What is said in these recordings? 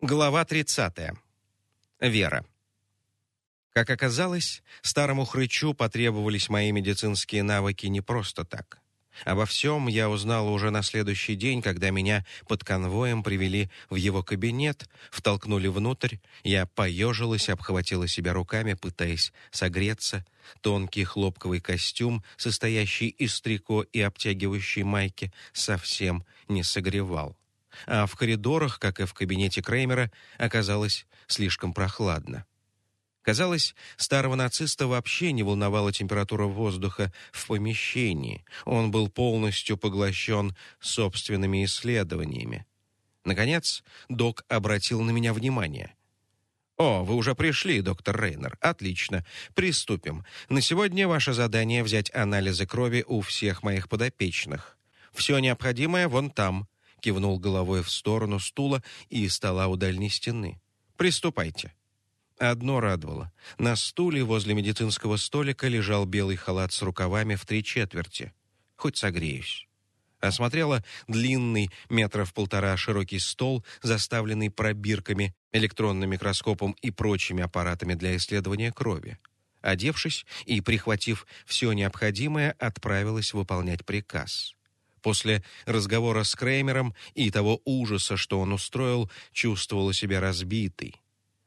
Глава 30. Вера. Как оказалось, старому хрычу потребовались мои медицинские навыки не просто так. Обо всем я узнала уже на следующий день, когда меня под конвоем привели в его кабинет, втолкнули внутрь, я поежилась, обхватила себя руками, пытаясь согреться. Тонкий хлопковый костюм, состоящий из трико и обтягивающей майки, совсем не согревал а в коридорах, как и в кабинете Креймера, оказалось слишком прохладно. Казалось, старого нациста вообще не волновала температура воздуха в помещении. Он был полностью поглощен собственными исследованиями. Наконец, док обратил на меня внимание. «О, вы уже пришли, доктор Рейнер. Отлично. Приступим. На сегодня ваше задание — взять анализы крови у всех моих подопечных. Все необходимое вон там кивнул головой в сторону стула и стола у дальней стены. «Приступайте». Одно радовало. На стуле возле медицинского столика лежал белый халат с рукавами в три четверти. Хоть согреюсь. Осмотрела длинный, метров полтора широкий стол, заставленный пробирками, электронным микроскопом и прочими аппаратами для исследования крови. Одевшись и прихватив все необходимое, отправилась выполнять приказ. После разговора с Креймером и того ужаса, что он устроил, чувствовала себя разбитой.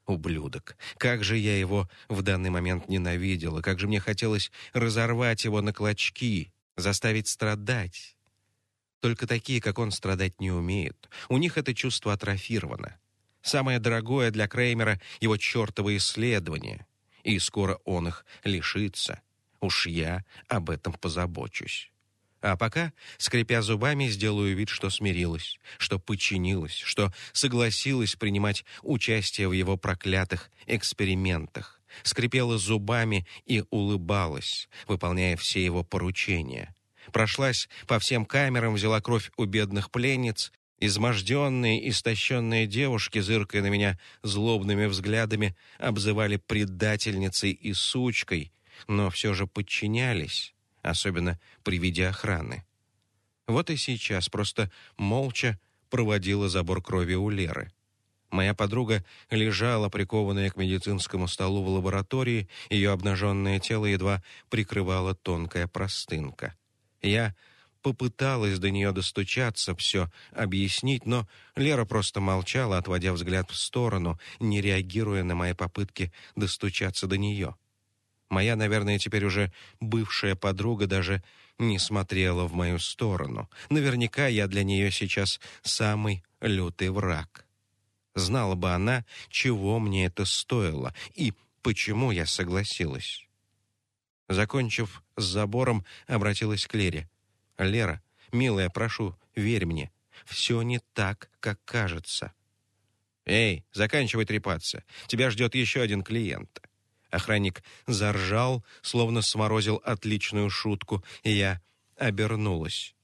Ублюдок. Как же я его в данный момент ненавидела, как же мне хотелось разорвать его на клочки, заставить страдать. Только такие, как он, страдать не умеют. У них это чувство атрофировано. Самое дорогое для Креймера — его чертово исследование. И скоро он их лишится. Уж я об этом позабочусь. А пока, скрипя зубами, сделаю вид, что смирилась, что подчинилась, что согласилась принимать участие в его проклятых экспериментах, скрипела зубами и улыбалась, выполняя все его поручения. Прошлась по всем камерам, взяла кровь у бедных пленниц, Изможденные, истощенные девушки, зыркая на меня злобными взглядами, обзывали предательницей и сучкой, но все же подчинялись, особенно при виде охраны. Вот и сейчас просто молча проводила забор крови у Леры. Моя подруга лежала, прикованная к медицинскому столу в лаборатории, ее обнаженное тело едва прикрывала тонкая простынка. Я попыталась до нее достучаться, все объяснить, но Лера просто молчала, отводя взгляд в сторону, не реагируя на мои попытки достучаться до нее. Моя, наверное, теперь уже бывшая подруга даже не смотрела в мою сторону. Наверняка я для нее сейчас самый лютый враг. Знала бы она, чего мне это стоило и почему я согласилась. Закончив с забором, обратилась к Лере. «Лера, милая, прошу, верь мне, все не так, как кажется». «Эй, заканчивай трепаться. Тебя ждет еще один клиент». Охранник заржал, словно сморозил отличную шутку, и я обернулась.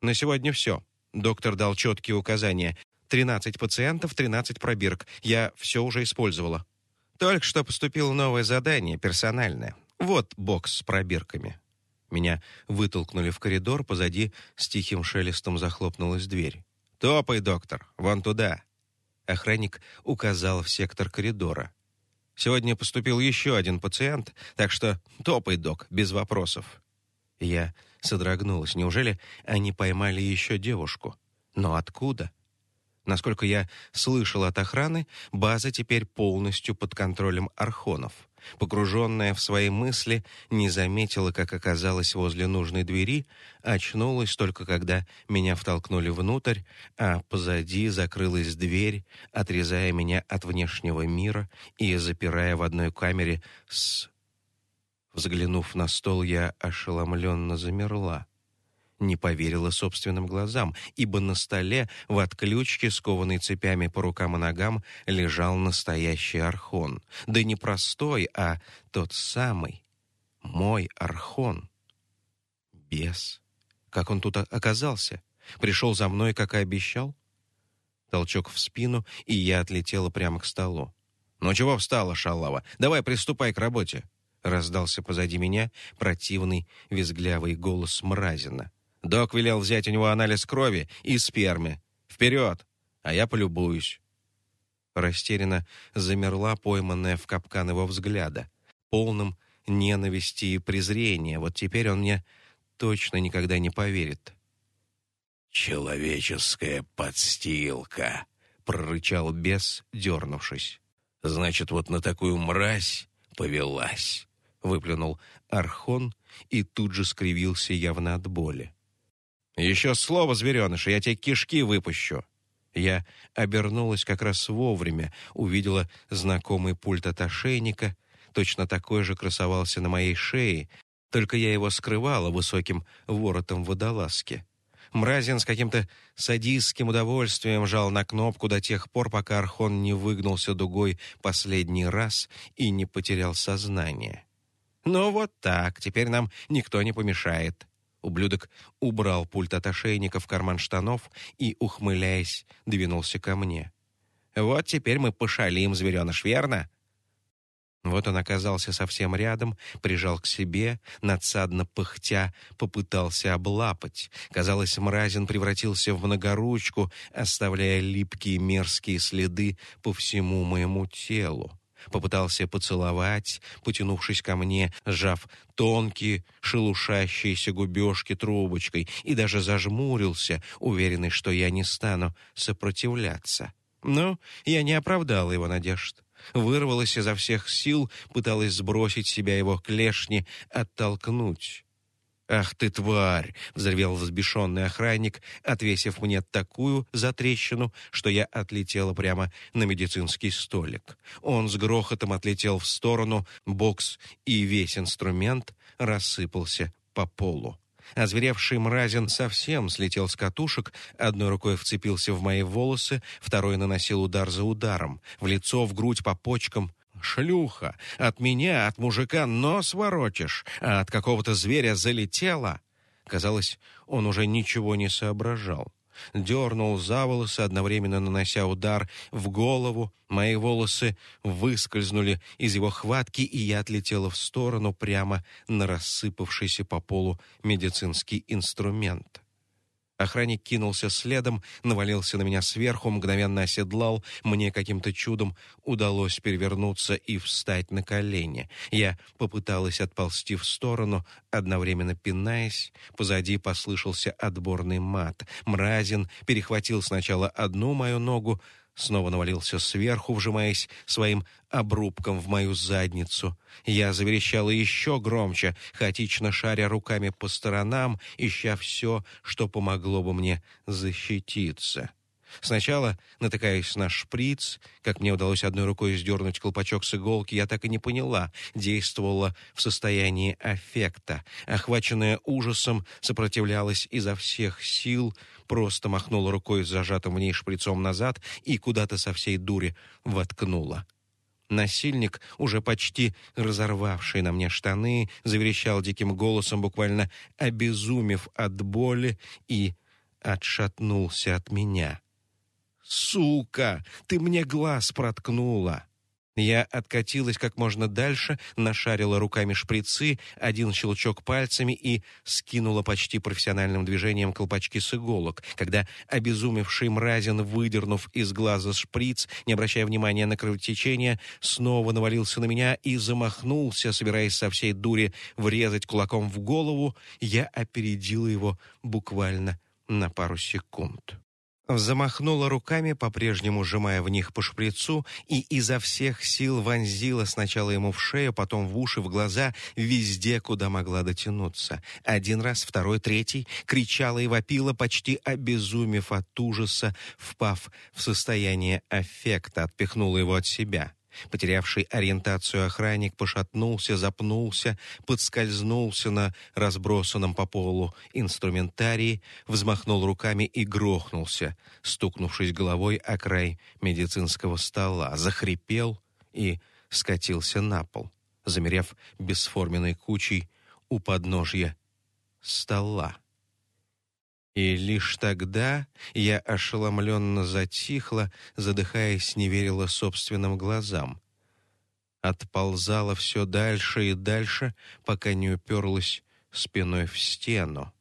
«На сегодня все». Доктор дал четкие указания. «Тринадцать пациентов, тринадцать пробирок. Я все уже использовала». «Только что поступило новое задание, персональное. Вот бокс с пробирками». Меня вытолкнули в коридор, позади с тихим шелестом захлопнулась дверь. «Топай, доктор, вон туда». Охранник указал в сектор коридора. Сегодня поступил еще один пациент, так что топай, док, без вопросов». Я содрогнулась. Неужели они поймали еще девушку? Но откуда? Насколько я слышал от охраны, база теперь полностью под контролем архонов. Погруженная в свои мысли, не заметила, как оказалась возле нужной двери, очнулась только когда меня втолкнули внутрь, а позади закрылась дверь, отрезая меня от внешнего мира и запирая в одной камере с... Взглянув на стол, я ошеломленно замерла не поверила собственным глазам, ибо на столе в отключке, скованный цепями по рукам и ногам, лежал настоящий архон. Да не простой, а тот самый, мой архон. Бес. Как он тут оказался? Пришел за мной, как и обещал? Толчок в спину, и я отлетела прямо к столу. «Ну чего встала, шалава? Давай приступай к работе!» Раздался позади меня противный визглявый голос Мразина. Док велел взять у него анализ крови и спермы. Вперед! А я полюбуюсь. Растерянно замерла пойманная в капкан его взгляда, полным ненависти и презрения. Вот теперь он мне точно никогда не поверит. «Человеческая подстилка», — прорычал бес, дернувшись. «Значит, вот на такую мразь повелась», — выплюнул Архон и тут же скривился явно от боли. «Еще слово, звереныш, я тебе кишки выпущу!» Я обернулась как раз вовремя, увидела знакомый пульт от ошейника, точно такой же красовался на моей шее, только я его скрывала высоким воротом водолазки. Мразин с каким-то садистским удовольствием жал на кнопку до тех пор, пока Архон не выгнулся дугой последний раз и не потерял сознание. «Ну вот так, теперь нам никто не помешает». Ублюдок убрал пульт от ошейника в карман штанов и, ухмыляясь, двинулся ко мне. «Вот теперь мы пошалим, звереныш, верно?» Вот он оказался совсем рядом, прижал к себе, надсадно пыхтя, попытался облапать. Казалось, мразин превратился в многоручку, оставляя липкие мерзкие следы по всему моему телу. Попытался поцеловать, потянувшись ко мне, сжав тонкие, шелушащиеся губежки трубочкой, и даже зажмурился, уверенный, что я не стану сопротивляться. Но я не оправдал его надежд вырвалась изо всех сил, пыталась сбросить себя его клешни, оттолкнуть. «Ах ты, тварь!» — взревел взбешенный охранник, отвесив мне такую затрещину, что я отлетела прямо на медицинский столик. Он с грохотом отлетел в сторону, бокс и весь инструмент рассыпался по полу. Озверевший мразин совсем слетел с катушек, одной рукой вцепился в мои волосы, второй наносил удар за ударом, в лицо, в грудь, по почкам. «Шлюха! От меня, от мужика нос воротишь, а от какого-то зверя залетела!» Казалось, он уже ничего не соображал дернул за волосы, одновременно нанося удар в голову. Мои волосы выскользнули из его хватки, и я отлетела в сторону прямо на рассыпавшийся по полу медицинский инструмент. Охранник кинулся следом, навалился на меня сверху, мгновенно оседлал. Мне каким-то чудом удалось перевернуться и встать на колени. Я попыталась отползти в сторону, одновременно пинаясь. Позади послышался отборный мат. Мразин перехватил сначала одну мою ногу, снова навалился сверху, вжимаясь своим обрубком в мою задницу. Я заверещала еще громче, хаотично шаря руками по сторонам, ища все, что помогло бы мне защититься. Сначала, натыкаясь на шприц, как мне удалось одной рукой сдернуть колпачок с иголки, я так и не поняла, действовала в состоянии аффекта. Охваченная ужасом, сопротивлялась изо всех сил, просто махнула рукой с зажатым в ней шприцом назад и куда-то со всей дури воткнула. Насильник, уже почти разорвавший на мне штаны, заверещал диким голосом, буквально обезумев от боли, и отшатнулся от меня. «Сука, ты мне глаз проткнула!» Я откатилась как можно дальше, нашарила руками шприцы, один щелчок пальцами и скинула почти профессиональным движением колпачки с иголок. Когда обезумевший мразин, выдернув из глаза шприц, не обращая внимания на кровотечение, снова навалился на меня и замахнулся, собираясь со всей дури врезать кулаком в голову, я опередила его буквально на пару секунд. Замахнула руками, по-прежнему сжимая в них по шприцу, и изо всех сил вонзила сначала ему в шею, потом в уши, в глаза, везде, куда могла дотянуться. Один раз, второй, третий, кричала и вопила, почти обезумев от ужаса, впав в состояние аффекта, отпихнула его от себя. Потерявший ориентацию охранник пошатнулся, запнулся, подскользнулся на разбросанном по полу инструментарии, взмахнул руками и грохнулся, стукнувшись головой о край медицинского стола, захрипел и скатился на пол, замерев бесформенной кучей у подножья стола. И лишь тогда я ошеломленно затихла, задыхаясь, не верила собственным глазам. Отползала все дальше и дальше, пока не уперлась спиной в стену.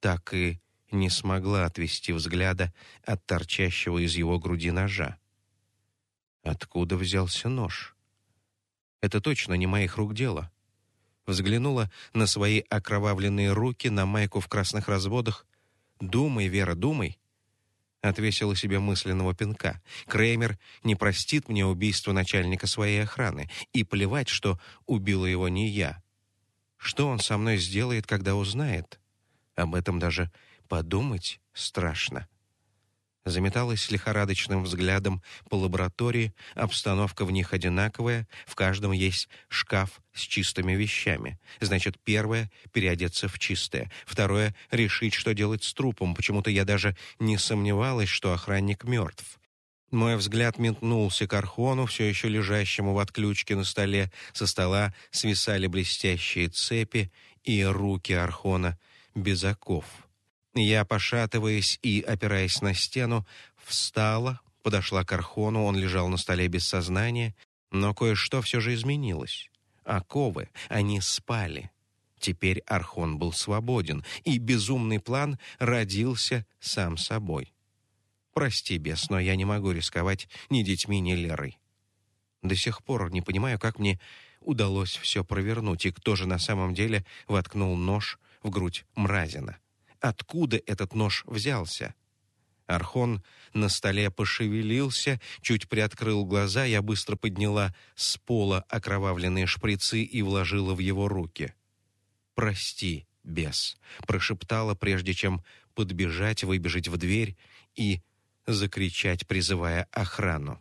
Так и не смогла отвести взгляда от торчащего из его груди ножа. Откуда взялся нож? Это точно не моих рук дело. Взглянула на свои окровавленные руки, на майку в красных разводах. «Думай, Вера, думай!» Отвесила себе мысленного пинка. Креймер не простит мне убийство начальника своей охраны. И плевать, что убила его не я. Что он со мной сделает, когда узнает? Об этом даже подумать страшно заметалась лихорадочным взглядом по лаборатории, обстановка в них одинаковая, в каждом есть шкаф с чистыми вещами. Значит, первое — переодеться в чистое, второе — решить, что делать с трупом. Почему-то я даже не сомневалась, что охранник мертв. Мой взгляд метнулся к Архону, все еще лежащему в отключке на столе. Со стола свисали блестящие цепи и руки Архона без оков. Я, пошатываясь и опираясь на стену, встала, подошла к Архону, он лежал на столе без сознания, но кое-что все же изменилось. Оковы, они спали. Теперь Архон был свободен, и безумный план родился сам собой. Прости, бес, но я не могу рисковать ни детьми, ни Лерой. До сих пор не понимаю, как мне удалось все провернуть, и кто же на самом деле воткнул нож в грудь Мразина откуда этот нож взялся. Архон на столе пошевелился, чуть приоткрыл глаза, я быстро подняла с пола окровавленные шприцы и вложила в его руки. «Прости, бес», — прошептала, прежде чем подбежать, выбежать в дверь и закричать, призывая охрану.